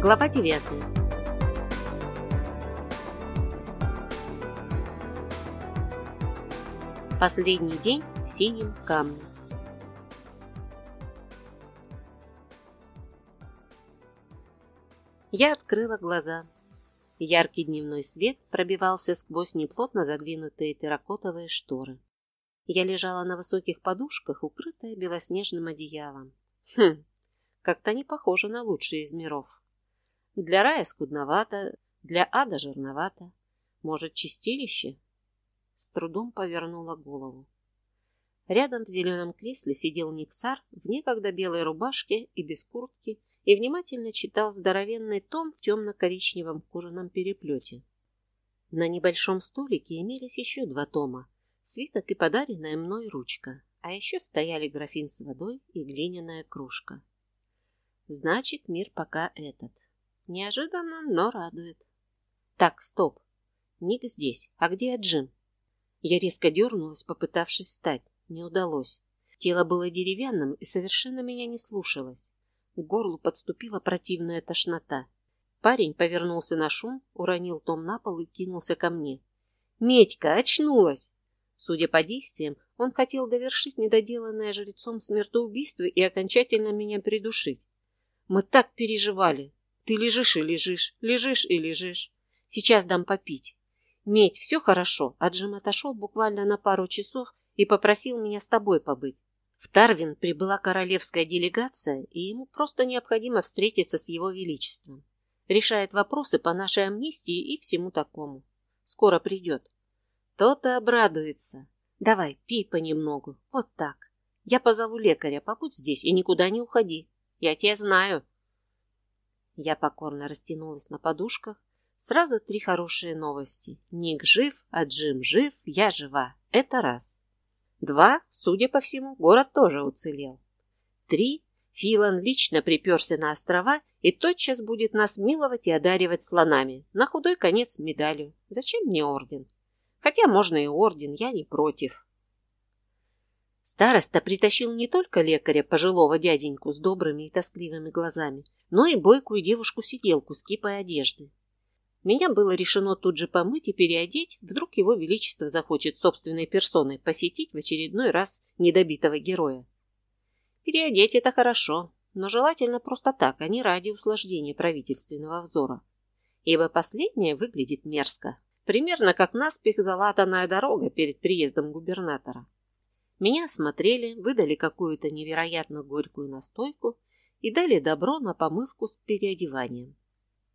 Глава 9 Последний день в синем камне. Открыла глаза. Яркий дневной свет пробивался сквозь неплотно задвинутые терракотовые шторы. Я лежала на высоких подушках, укрытая белоснежным одеялом. Хм, как-то не похоже на лучший из миров. Для рая скудновато, для ада жирновато. Может, чистилище? С трудом повернула голову. Рядом в зеленом кресле сидел Никсар в некогда белой рубашке и без куртки и внимательно читал здоровенный том в темно-коричневом кожаном переплете. На небольшом столике имелись еще два тома, свиток и подаренная мной ручка, а еще стояли графин с водой и глиняная кружка. Значит, мир пока этот. Неожиданно, но радует. Так, стоп. Ник здесь. А где Джим? Я резко дернулась, попытавшись встать. Не удалось. Тело было деревянным и совершенно меня не слушалось. К горлу подступила противная тошнота. Парень повернулся на шум, уронил том на пол и кинулся ко мне. «Медька, очнулась!» Судя по действиям, он хотел довершить недоделанное жрецом смертоубийство и окончательно меня придушить. Мы так переживали, ты лежишь и лежишь, лежишь и лежишь. Сейчас дам попить. Медь, все хорошо. А Джим отошел буквально на пару часов и попросил меня с тобой побыть. В Тарвин прибыла королевская делегация, и ему просто необходимо встретиться с его величеством. Решает вопросы по нашей амнистии и всему такому. Скоро придет. То-то обрадуется. Давай, пей понемногу. Вот так. Я позову лекаря, побудь здесь и никуда не уходи. Я тебя знаю. Я покорно растянулась на подушках. Сразу три хорошие новости. Ник жив, а Джим жив, я жива. Это раз. Два, судя по всему, город тоже уцелел. Три, Филан лично приперся на острова и тотчас будет нас миловать и одаривать слонами. На худой конец медалью. Зачем мне орден? Хотя можно и орден, я не против. Староста притащил не только лекаря, пожилого дяденьку с добрыми и тоскливыми глазами, но и бойкую девушку-сиделку с кипой одежды. Меня было решено тут же помыть и переодеть, вдруг его величество захочет собственной персоной посетить в очередной раз недобитого героя. Переодеть это хорошо, но желательно просто так, а не ради усложнения правительственного взора. Ибо последнее выглядит мерзко, примерно как наспех залатанная дорога перед приездом губернатора. Меня осмотрели, выдали какую-то невероятно горькую настойку и дали добро на помывку с переодеванием.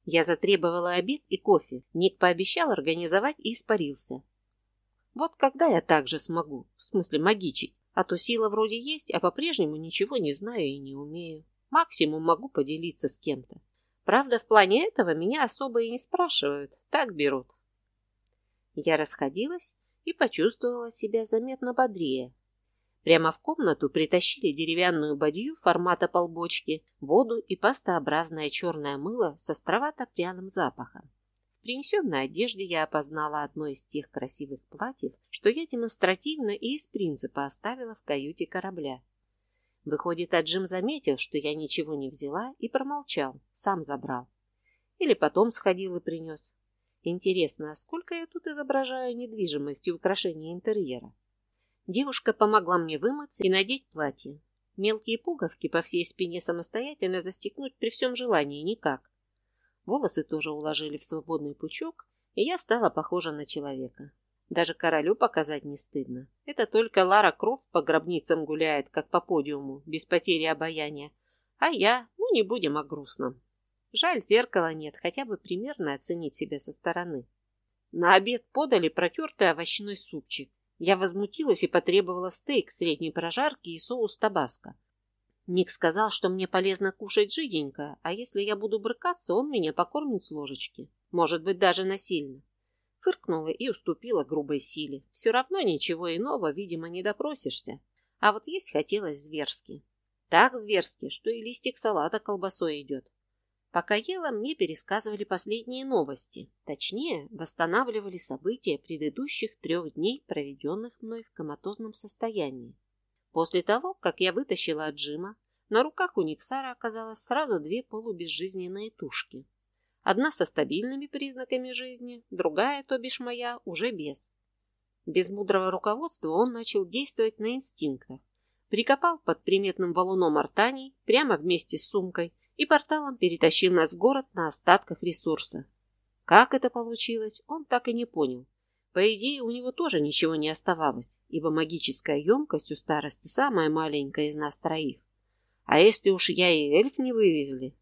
Я затребовала обед и кофе. Ник пообещал организовать и испарился. Вот когда я так же смогу, в смысле магичить, а то сила вроде есть, а по-прежнему ничего не знаю и не умею. Максимум могу поделиться с кем-то. Правда, в плане этого меня особо и не спрашивают, так берут. Я расходилась и почувствовала себя заметно бодрее. Прямо в комнату притащили деревянную бадью формата полбочки, воду и пастообразное черное мыло с островато-пряным запахом. В принесенной одежде я опознала одно из тех красивых платьев, что я демонстративно и из принципа оставила в каюте корабля. Выходит, Аджим заметил, что я ничего не взяла и промолчал, сам забрал. Или потом сходил и принес. Интересно, а сколько я тут изображаю недвижимость и украшения интерьера? Девушка помогла мне вымыться и надеть платье. Мелкие пуговки по всей спине самостоятельно застегнуть при всем желании никак. Волосы тоже уложили в свободный пучок, и я стала похожа на человека. Даже королю показать не стыдно. Это только Лара Крофт по гробницам гуляет, как по подиуму, без потери обаяния. А я, ну не будем о грустном. Жаль, зеркала нет, хотя бы примерно оценить себя со стороны. На обед подали протертый овощной супчик, я возмутилась и потребовала стейк средней прожарки и соус табаско. Ник сказал, что мне полезно кушать жиденько, а если я буду брыкаться, он меня покормит с ложечки. Может быть, даже насильно. Фыркнула и уступила грубой силе. Все равно ничего иного, видимо, не допросишься. А вот есть хотелось зверски. Так зверски, что и листик салата колбасой идет. Пока ела, мне пересказывали последние новости. Точнее, восстанавливали события предыдущих трех дней, проведенных мной в коматозном состоянии. После того, как я вытащила от Джима, на руках у Никсара оказалось сразу две полубезжизненные тушки. Одна со стабильными признаками жизни, другая, то бишь моя, уже без. Без мудрого руководства он начал действовать на инстинктах. Прикопал под приметным валуном артаний прямо вместе с сумкой и порталом перетащил нас в город на остатках ресурса. Как это получилось, он так и не понял. По идее, у него тоже ничего не оставалось, ибо магическая емкость у старости самая маленькая из нас троих. А если уж я и эльф не вывезли,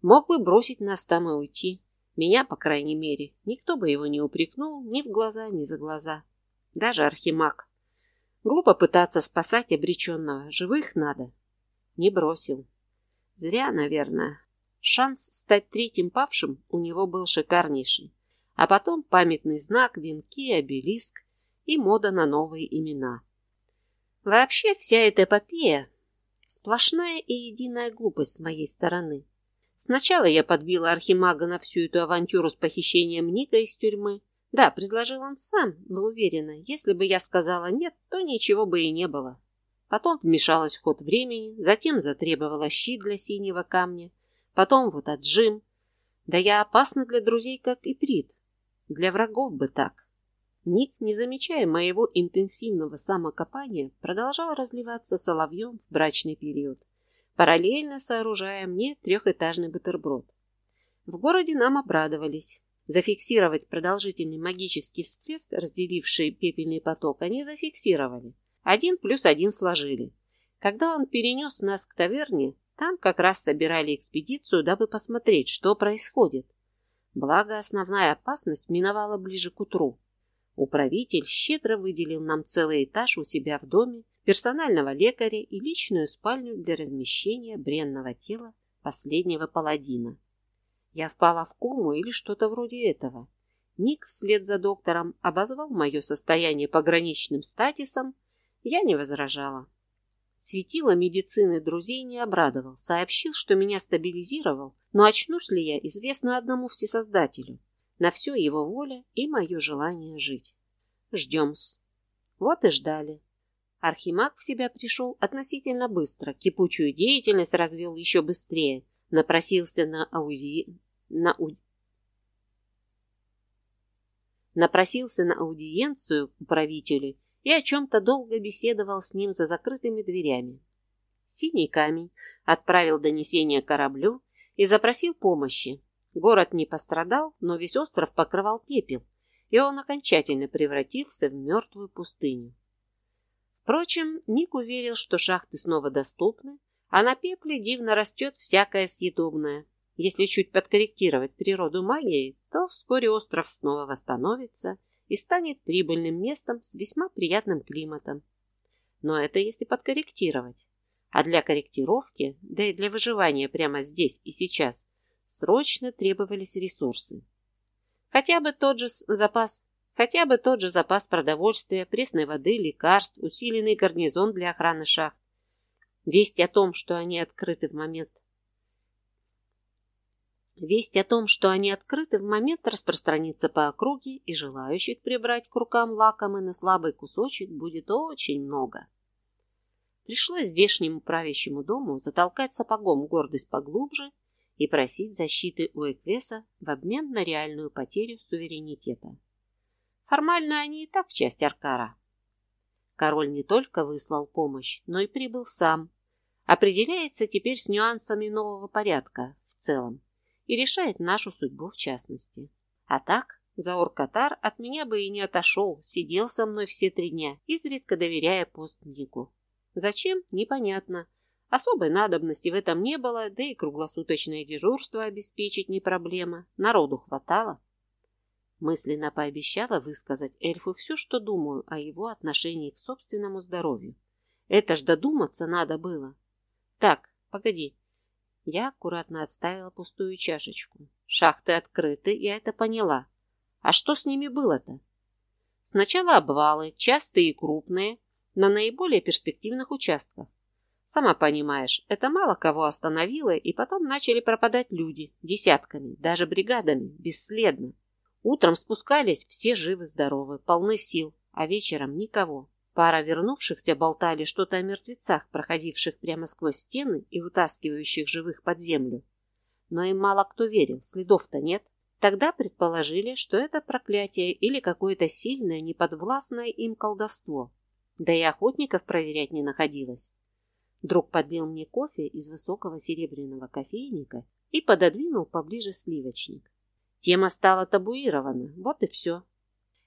мог бы бросить нас там и уйти. Меня, по крайней мере, никто бы его не упрекнул ни в глаза, ни за глаза. Даже архимаг. Глупо пытаться спасать обреченного, живых надо. Не бросил. Зря, наверное. Шанс стать третьим павшим у него был шикарнейший. А потом памятный знак, венки, обелиск и мода на новые имена. Вообще вся эта эпопея — сплошная и единая глупость с моей стороны. Сначала я подбила Архимага на всю эту авантюру с похищением Ника из тюрьмы. Да, предложил он сам, но уверена, если бы я сказала «нет», то ничего бы и не было. Потом вмешалась в ход времени, затем затребовала щит для синего камня, потом вот отжим. Да я опасна для друзей, как и Прит. Для врагов бы так. Ник, не замечая моего интенсивного самокопания, продолжал разливаться соловьем в брачный период, параллельно сооружая мне трехэтажный бутерброд. В городе нам обрадовались. Зафиксировать продолжительный магический всплеск, разделивший пепельный поток, они зафиксировали. Один плюс один сложили. Когда он перенес нас к таверне, там как раз собирали экспедицию, дабы посмотреть, что происходит. Благо, основная опасность миновала ближе к утру. Управитель щедро выделил нам целый этаж у себя в доме, персонального лекаря и личную спальню для размещения бренного тела последнего паладина. Я впала в кому или что-то вроде этого. Ник вслед за доктором обозвал мое состояние пограничным статисом, я не возражала. Светило медицины друзей не обрадовал, сообщил, что меня стабилизировал, но очнусь ли я, известно одному всесоздателю. На все его воля и мое желание жить. Ждем-с. Вот и ждали. Архимаг в себя пришел относительно быстро, кипучую деятельность развел еще быстрее, напросился на ауди... на ауди... напросился на аудиенцию к правителю и о чем-то долго беседовал с ним за закрытыми дверями. Синий камень отправил донесение кораблю и запросил помощи. Город не пострадал, но весь остров покрывал пепел, и он окончательно превратился в мертвую пустыню. Впрочем, Ник уверил, что шахты снова доступны, а на пепле дивно растет всякое съедобное. Если чуть подкорректировать природу магией, то вскоре остров снова восстановится и станет прибыльным местом с весьма приятным климатом. Но это если подкорректировать. А для корректировки, да и для выживания прямо здесь и сейчас, срочно требовались ресурсы. Хотя бы тот же запас, хотя бы тот же запас продовольствия, пресной воды, лекарств, усиленный гарнизон для охраны шахт. Весть о том, что они открыты в момент Весть о том, что они открыты в момент распространится по округе, и желающих прибрать к рукам лакомый на слабый кусочек будет очень много. Пришлось здешнему правящему дому затолкать сапогом гордость поглубже и просить защиты у Эквеса в обмен на реальную потерю суверенитета. Формально они и так часть Аркара. Король не только выслал помощь, но и прибыл сам. Определяется теперь с нюансами нового порядка в целом и решает нашу судьбу в частности. А так, Заур Катар от меня бы и не отошел, сидел со мной все три дня, изредка доверяя постнику. Зачем? Непонятно. Особой надобности в этом не было, да и круглосуточное дежурство обеспечить не проблема. Народу хватало. Мысленно пообещала высказать эльфу все, что думаю о его отношении к собственному здоровью. Это ж додуматься надо было. Так, погоди, я аккуратно отставила пустую чашечку. Шахты открыты, я это поняла. А что с ними было-то? Сначала обвалы, частые и крупные, на наиболее перспективных участках. Сама понимаешь, это мало кого остановило, и потом начали пропадать люди, десятками, даже бригадами, бесследно. Утром спускались, все живы-здоровы, полны сил, а вечером никого. Пара вернувшихся болтали что-то о мертвецах, проходивших прямо сквозь стены и утаскивающих живых под землю. Но им мало кто верил, следов-то нет. Тогда предположили, что это проклятие или какое-то сильное, неподвластное им колдовство. Да и охотников проверять не находилось. Друг подлил мне кофе из высокого серебряного кофейника и пододвинул поближе сливочник. Тема стала табуирована, вот и все.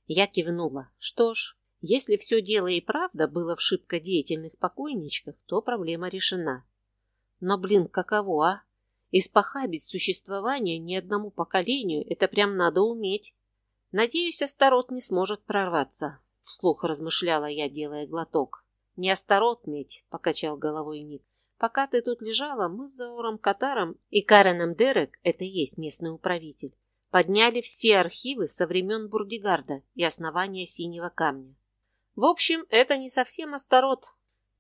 Я кивнула. Что ж, если все дело и правда было в шибко деятельных покойничках, то проблема решена. Но, блин, каково, а? Испохабить существование ни одному поколению – это прям надо уметь. Надеюсь, Астарот не сможет прорваться, – вслух размышляла я, делая глоток. Не Астарот, медь, – покачал головой Ник. Пока ты тут лежала, мы с Заором Катаром и Кареном Дерек, это и есть местный управитель, подняли все архивы со времен Бурдигарда и основания Синего Камня. В общем, это не совсем Астарот.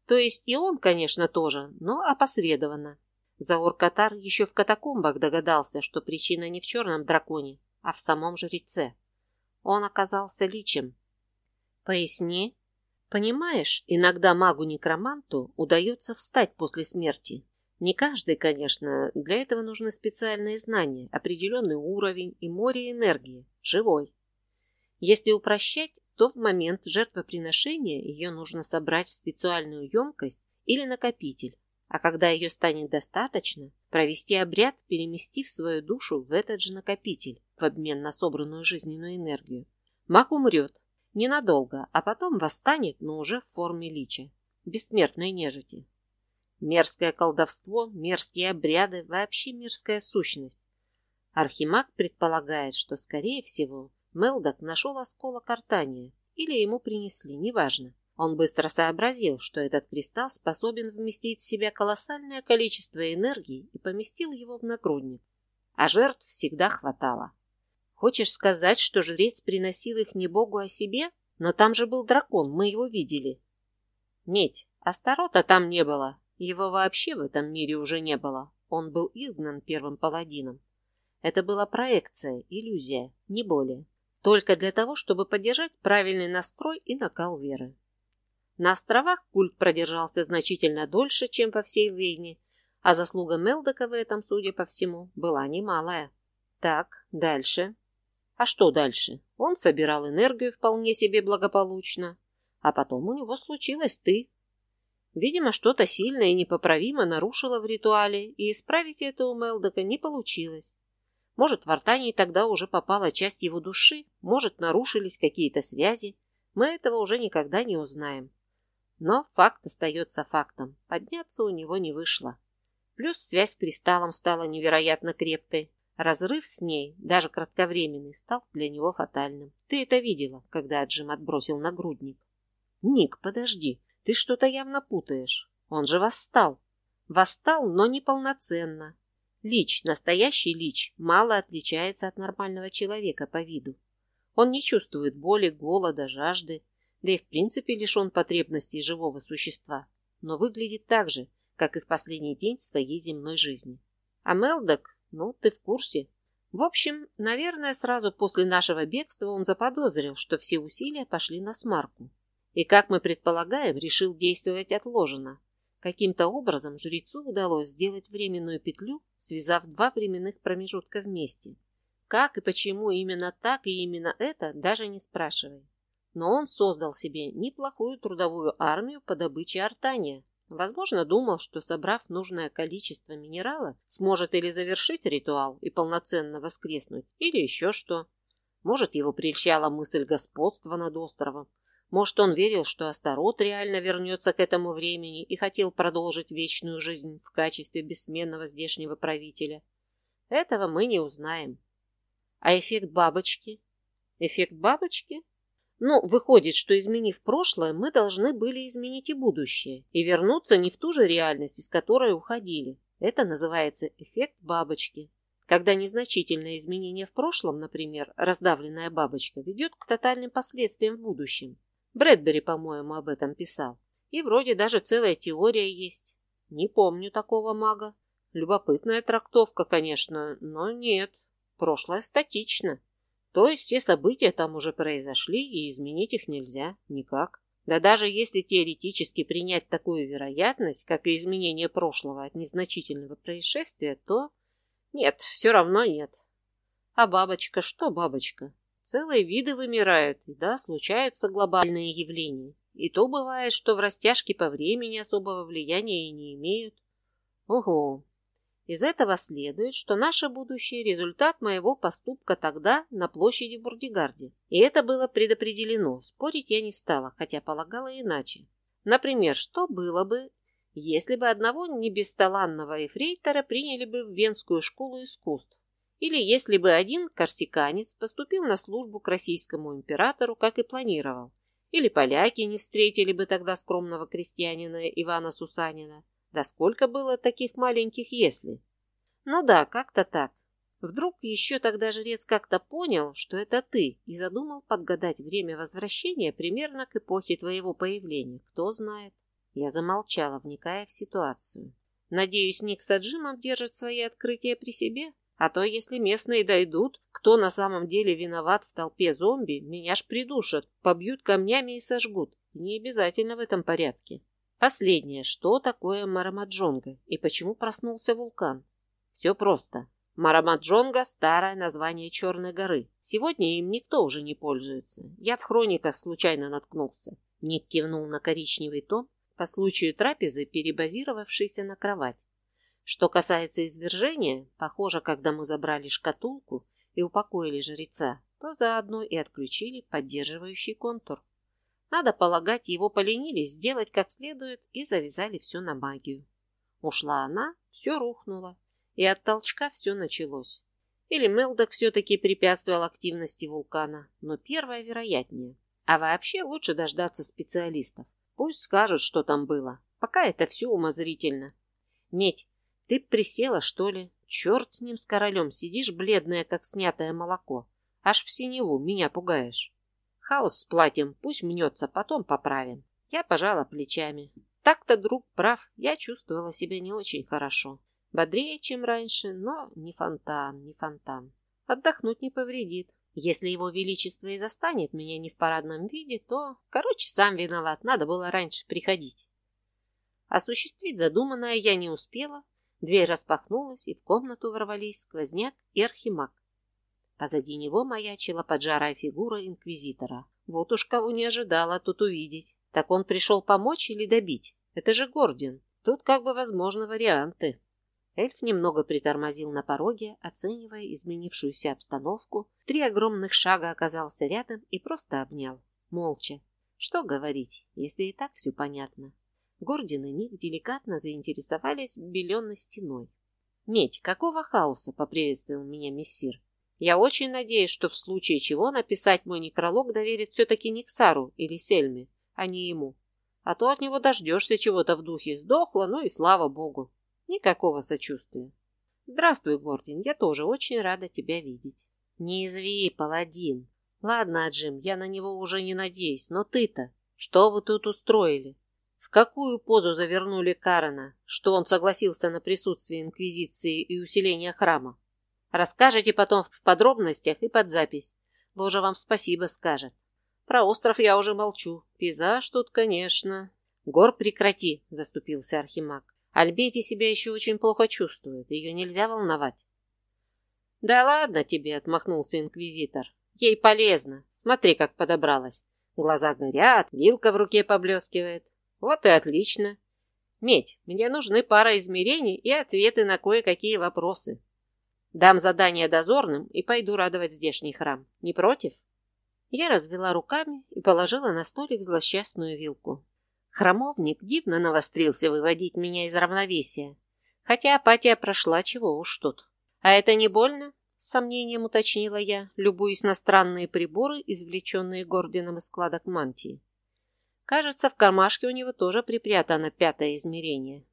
То есть и он, конечно, тоже, но опосредованно. Заур Катар еще в катакомбах догадался, что причина не в черном драконе, а в самом жреце. Он оказался личем. Поясни. Понимаешь, иногда магу-некроманту удается встать после смерти. Не каждый, конечно, для этого нужны специальные знания, определенный уровень и море энергии, живой. Если упрощать, то в момент жертвоприношения ее нужно собрать в специальную емкость или накопитель, а когда ее станет достаточно, провести обряд, переместив свою душу в этот же накопитель в обмен на собранную жизненную энергию. Маг умрет, ненадолго, а потом восстанет, но уже в форме лича, бессмертной нежити. Мерзкое колдовство, мерзкие обряды, вообще мерзкая сущность. Архимаг предполагает, что, скорее всего, Мелдок нашел осколок артания, или ему принесли, неважно. Он быстро сообразил, что этот кристалл способен вместить в себя колоссальное количество энергии и поместил его в нагрудник. А жертв всегда хватало. Хочешь сказать, что жрец приносил их не богу, а себе? Но там же был дракон, мы его видели. Медь, Астарота там не было. Его вообще в этом мире уже не было. Он был изгнан первым паладином. Это была проекция, иллюзия, не более только для того, чтобы поддержать правильный настрой и накал веры. На островах культ продержался значительно дольше, чем во всей Вейне, а заслуга Мелдока в этом, судя по всему, была немалая. Так, дальше. А что дальше? Он собирал энергию вполне себе благополучно, а потом у него случилось ты. Видимо, что-то сильное и непоправимо нарушило в ритуале, и исправить это у Мелдока не получилось. Может, в Артании тогда уже попала часть его души, может, нарушились какие-то связи. Мы этого уже никогда не узнаем. Но факт остается фактом. Подняться у него не вышло. Плюс связь с кристаллом стала невероятно крепкой. Разрыв с ней, даже кратковременный, стал для него фатальным. Ты это видела, когда Аджим отбросил нагрудник. Ник, подожди, ты что-то явно путаешь. Он же восстал. Восстал, но неполноценно. Лич, настоящий лич, мало отличается от нормального человека по виду. Он не чувствует боли, голода, жажды, да и в принципе лишен потребностей живого существа, но выглядит так же, как и в последний день своей земной жизни. А Мелдок, ну, ты в курсе. В общем, наверное, сразу после нашего бегства он заподозрил, что все усилия пошли на смарку. И, как мы предполагаем, решил действовать отложенно. Каким-то образом жрецу удалось сделать временную петлю связав два временных промежутка вместе. Как и почему именно так и именно это, даже не спрашивай. Но он создал себе неплохую трудовую армию по добыче артания. Возможно, думал, что, собрав нужное количество минерала, сможет или завершить ритуал и полноценно воскреснуть, или еще что. Может, его прельщала мысль господства над островом, может, он верил, что Астарот реально вернется к этому времени и хотел продолжить вечную жизнь в качестве бессменного здешнего правителя. Этого мы не узнаем. А эффект бабочки? Эффект бабочки? Ну, выходит, что изменив прошлое, мы должны были изменить и будущее, и вернуться не в ту же реальность, из которой уходили. Это называется эффект бабочки. Когда незначительное изменение в прошлом, например, раздавленная бабочка, ведет к тотальным последствиям в будущем. Брэдбери, по-моему, об этом писал. И вроде даже целая теория есть. Не помню такого мага. Любопытная трактовка, конечно, но нет. Прошлое статично. То есть все события там уже произошли, и изменить их нельзя никак. Да даже если теоретически принять такую вероятность, как и изменение прошлого от незначительного происшествия, то нет, все равно нет. А бабочка, что бабочка? Целые виды вымирают, и да, случаются глобальные явления. И то бывает, что в растяжке по времени особого влияния и не имеют. Ого! Из этого следует, что наше будущее – результат моего поступка тогда на площади в Бурдигарде. И это было предопределено, спорить я не стала, хотя полагала иначе. Например, что было бы, если бы одного небесталанного эфрейтора приняли бы в Венскую школу искусств, или если бы один корсиканец поступил на службу к российскому императору, как и планировал. Или поляки не встретили бы тогда скромного крестьянина Ивана Сусанина. Да сколько было таких маленьких «если». Ну да, как-то так. Вдруг еще тогда жрец как-то понял, что это ты, и задумал подгадать время возвращения примерно к эпохе твоего появления. Кто знает. Я замолчала, вникая в ситуацию. Надеюсь, Ник с Аджимом держат свои открытия при себе? А то, если местные дойдут, кто на самом деле виноват в толпе зомби, меня ж придушат, побьют камнями и сожгут. не обязательно в этом порядке. Последнее. Что такое Марамаджонга и почему проснулся вулкан? Все просто. Марамаджонга – старое название Черной горы. Сегодня им никто уже не пользуется. Я в хрониках случайно наткнулся. Ник кивнул на коричневый том, по случаю трапезы перебазировавшийся на кровать. Что касается извержения, похоже, когда мы забрали шкатулку и упокоили жреца, то заодно и отключили поддерживающий контур. Надо полагать, его поленились сделать как следует и завязали все на магию. Ушла она, все рухнуло, и от толчка все началось. Или Мелдок все-таки препятствовал активности вулкана, но первое вероятнее. А вообще лучше дождаться специалистов. Пусть скажут, что там было. Пока это все умозрительно. Медь, ты присела, что ли? Черт с ним, с королем, сидишь бледная, как снятое молоко. Аж в синеву, меня пугаешь. Хаос с платьем, пусть мнется, потом поправим. Я пожала плечами. Так-то друг прав, я чувствовала себя не очень хорошо. Бодрее, чем раньше, но не фонтан, не фонтан. Отдохнуть не повредит. Если его величество и застанет меня не в парадном виде, то, короче, сам виноват, надо было раньше приходить. Осуществить задуманное я не успела, Дверь распахнулась, и в комнату ворвались сквозняк и архимаг. Позади него маячила поджарая фигура инквизитора. Вот уж кого не ожидала тут увидеть. Так он пришел помочь или добить? Это же Гордин. Тут как бы возможны варианты. Эльф немного притормозил на пороге, оценивая изменившуюся обстановку. Три огромных шага оказался рядом и просто обнял. Молча. Что говорить, если и так все понятно? Гордин и Ник деликатно заинтересовались беленной стеной. «Медь, какого хаоса?» — поприветствовал меня мессир. «Я очень надеюсь, что в случае чего написать мой некролог доверит все-таки Никсару или Сельме, а не ему. А то от него дождешься чего-то в духе. Сдохла, ну и слава богу. Никакого сочувствия. Здравствуй, Гордин, я тоже очень рада тебя видеть. Не изви, паладин. Ладно, Аджим, я на него уже не надеюсь, но ты-то, что вы тут устроили? Какую позу завернули Карена, что он согласился на присутствие Инквизиции и усиление храма? Расскажете потом в подробностях и под запись. Ложа вам спасибо скажет. Про остров я уже молчу. Пейзаж тут, конечно. Гор прекрати, заступился Архимаг. Альбети себя еще очень плохо чувствует, ее нельзя волновать. Да ладно тебе, отмахнулся инквизитор. Ей полезно. Смотри, как подобралась. Глаза горят, вилка в руке поблескивает. Вот и отлично. Медь, мне нужны пара измерений и ответы на кое-какие вопросы. Дам задание дозорным и пойду радовать здешний храм. Не против? Я развела руками и положила на столик злосчастную вилку. Храмовник дивно навострился выводить меня из равновесия, хотя апатия прошла, чего уж тут. А это не больно? С сомнением уточнила я, любуясь на странные приборы, извлеченные Гордином из складок мантии. Кажется, в кармашке у него тоже припрятано пятое измерение.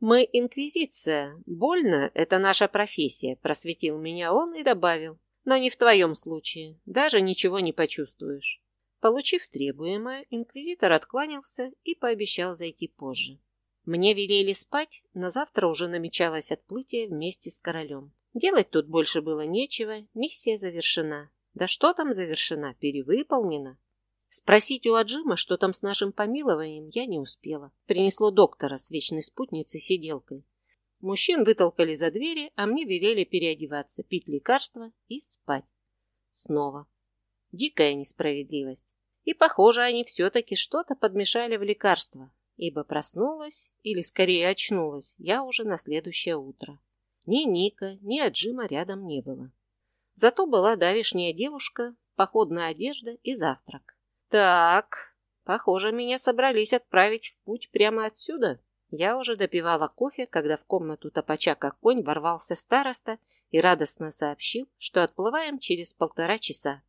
«Мы инквизиция. Больно — это наша профессия», — просветил меня он и добавил. «Но не в твоем случае. Даже ничего не почувствуешь». Получив требуемое, инквизитор откланялся и пообещал зайти позже. Мне велели спать, на завтра уже намечалось отплытие вместе с королем. Делать тут больше было нечего, миссия завершена. Да что там завершена, перевыполнена. Спросить у Аджима, что там с нашим помилованием, я не успела. Принесло доктора с вечной спутницей-сиделкой. Мужчин вытолкали за двери, а мне велели переодеваться, пить лекарства и спать. Снова. Дикая несправедливость. И, похоже, они все-таки что-то подмешали в лекарство, ибо проснулась, или скорее очнулась, я уже на следующее утро. Ни Ника, ни Аджима рядом не было. Зато была давишняя девушка, походная одежда и завтрак. Так, похоже, меня собрались отправить в путь прямо отсюда. Я уже допивала кофе, когда в комнату топача как конь ворвался староста и радостно сообщил, что отплываем через полтора часа.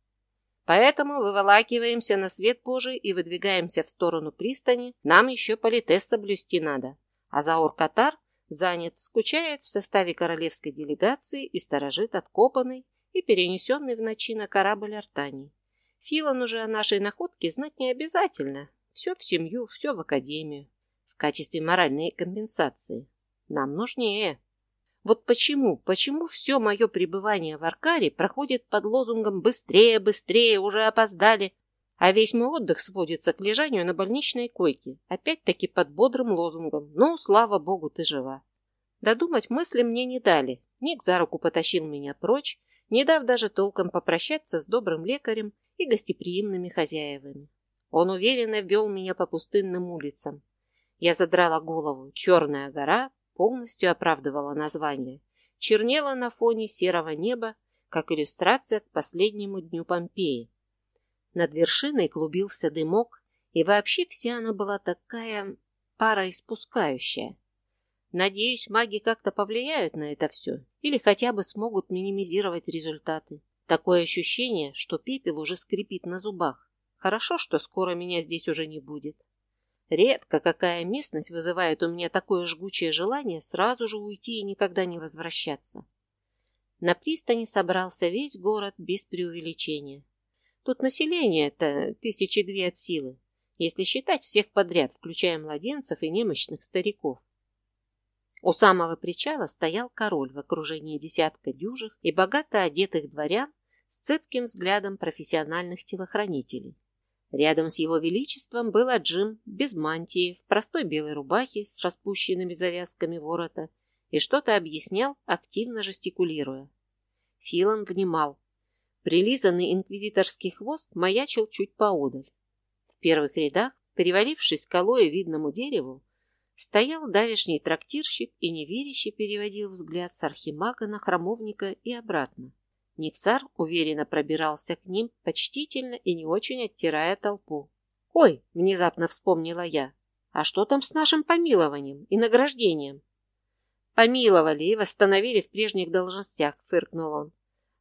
Поэтому выволакиваемся на свет Божий и выдвигаемся в сторону пристани. Нам еще политес соблюсти надо. А Заор-Катар занят, скучает в составе королевской делегации и сторожит откопанный и перенесенный в ночи на корабль Артани. Филан уже о нашей находке знать не обязательно. Все в семью, все в академию. В качестве моральной компенсации. Нам нужнее. Вот почему, почему все мое пребывание в Аркаре проходит под лозунгом «быстрее, быстрее, уже опоздали», а весь мой отдых сводится к лежанию на больничной койке, опять-таки под бодрым лозунгом «ну, слава богу, ты жива». Додумать мысли мне не дали. Ник за руку потащил меня прочь, не дав даже толком попрощаться с добрым лекарем и гостеприимными хозяевами. Он уверенно вел меня по пустынным улицам. Я задрала голову. Черная гора полностью оправдывала название, чернела на фоне серого неба, как иллюстрация к последнему дню Помпеи. Над вершиной клубился дымок, и вообще вся она была такая пароиспускающая. Надеюсь, маги как-то повлияют на это все, или хотя бы смогут минимизировать результаты. Такое ощущение, что пепел уже скрипит на зубах. Хорошо, что скоро меня здесь уже не будет. Редко какая местность вызывает у меня такое жгучее желание сразу же уйти и никогда не возвращаться. На пристани собрался весь город без преувеличения. Тут население-то тысячи две от силы, если считать всех подряд, включая младенцев и немощных стариков. У самого причала стоял король в окружении десятка дюжих и богато одетых дворян с цепким взглядом профессиональных телохранителей. Рядом с его величеством был Аджим без мантии, в простой белой рубахе с распущенными завязками ворота и что-то объяснял, активно жестикулируя. Филан внимал. Прилизанный инквизиторский хвост маячил чуть поодаль. В первых рядах, перевалившись колое видному дереву, стоял давишний трактирщик и неверяще переводил взгляд с архимага на храмовника и обратно. Никсар уверенно пробирался к ним, почтительно и не очень оттирая толпу. «Ой!» — внезапно вспомнила я. «А что там с нашим помилованием и награждением?» «Помиловали и восстановили в прежних должностях», — фыркнул он.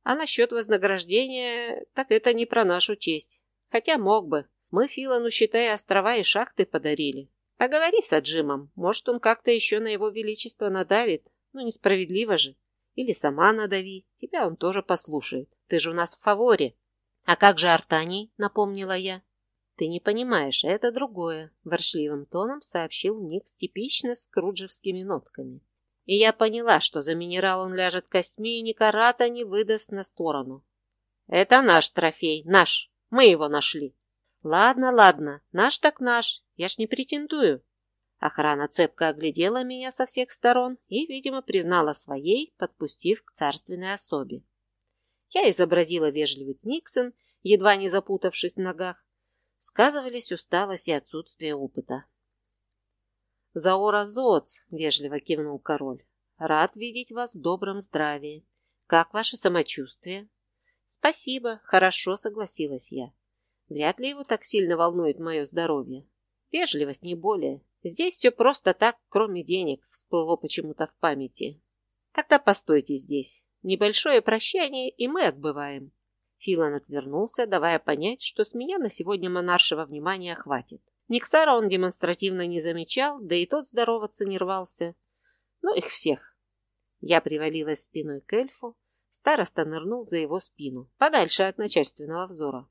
«А насчет вознаграждения, так это не про нашу честь. Хотя мог бы. Мы Филану, считай, острова и шахты подарили. Поговори с Аджимом, может, он как-то еще на его величество надавит. Ну, несправедливо же. Или сама надави, тебя он тоже послушает. Ты же у нас в фаворе. А как же Артаний, напомнила я. Ты не понимаешь, это другое, воршливым тоном сообщил Ник с типично скруджевскими нотками. И я поняла, что за минерал он ляжет костьми и ни карата не выдаст на сторону. Это наш трофей, наш. Мы его нашли. Ладно, ладно, наш так наш, я ж не претендую. Охрана цепко оглядела меня со всех сторон и, видимо, признала своей, подпустив к царственной особе. Я изобразила вежливый Никсон, едва не запутавшись в ногах. Сказывались усталость и отсутствие опыта. «Заора Зоц», — вежливо кивнул король, — «рад видеть вас в добром здравии. Как ваше самочувствие?» «Спасибо, хорошо», — согласилась я. «Вряд ли его так сильно волнует мое здоровье. Вежливость не более. Здесь все просто так, кроме денег, всплыло почему-то в памяти. Тогда постойте здесь. Небольшое прощание, и мы отбываем. Филан отвернулся, давая понять, что с меня на сегодня монаршего внимания хватит. Никсара он демонстративно не замечал, да и тот здороваться не рвался. Ну, их всех. Я привалилась спиной к эльфу, староста нырнул за его спину, подальше от начальственного взора.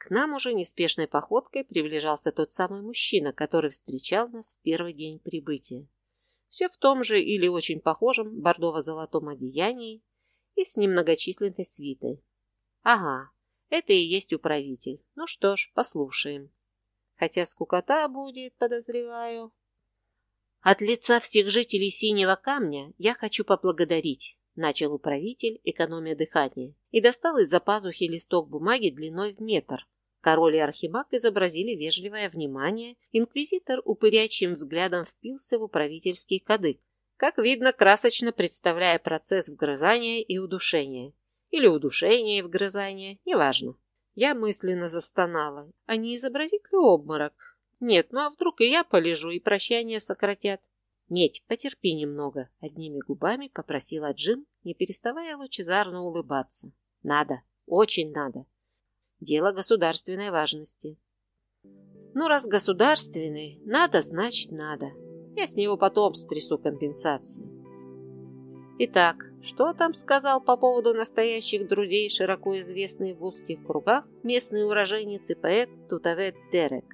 К нам уже неспешной походкой приближался тот самый мужчина, который встречал нас в первый день прибытия. Все в том же или очень похожем бордово-золотом одеянии и с немногочисленной свитой. Ага, это и есть управитель. Ну что ж, послушаем. Хотя скукота будет, подозреваю. От лица всех жителей Синего Камня я хочу поблагодарить, начал управитель, экономия дыхания, и достал из-за пазухи листок бумаги длиной в метр. Король и архимаг изобразили вежливое внимание, инквизитор упырячьим взглядом впился в управительский кадык, как видно, красочно представляя процесс вгрызания и удушения. Или удушения и вгрызания, неважно. Я мысленно застонала. А не изобразит ли обморок? Нет, ну а вдруг и я полежу, и прощание сократят? Медь, потерпи немного, одними губами попросила Джим, не переставая лучезарно улыбаться. Надо, очень надо. Дело государственной важности. Ну, раз государственный, надо, значит надо. Я с него потом стрясу компенсацию. Итак, что там сказал по поводу настоящих друзей, широко известный в узких кругах местный уроженец и поэт Тутавет Дерек?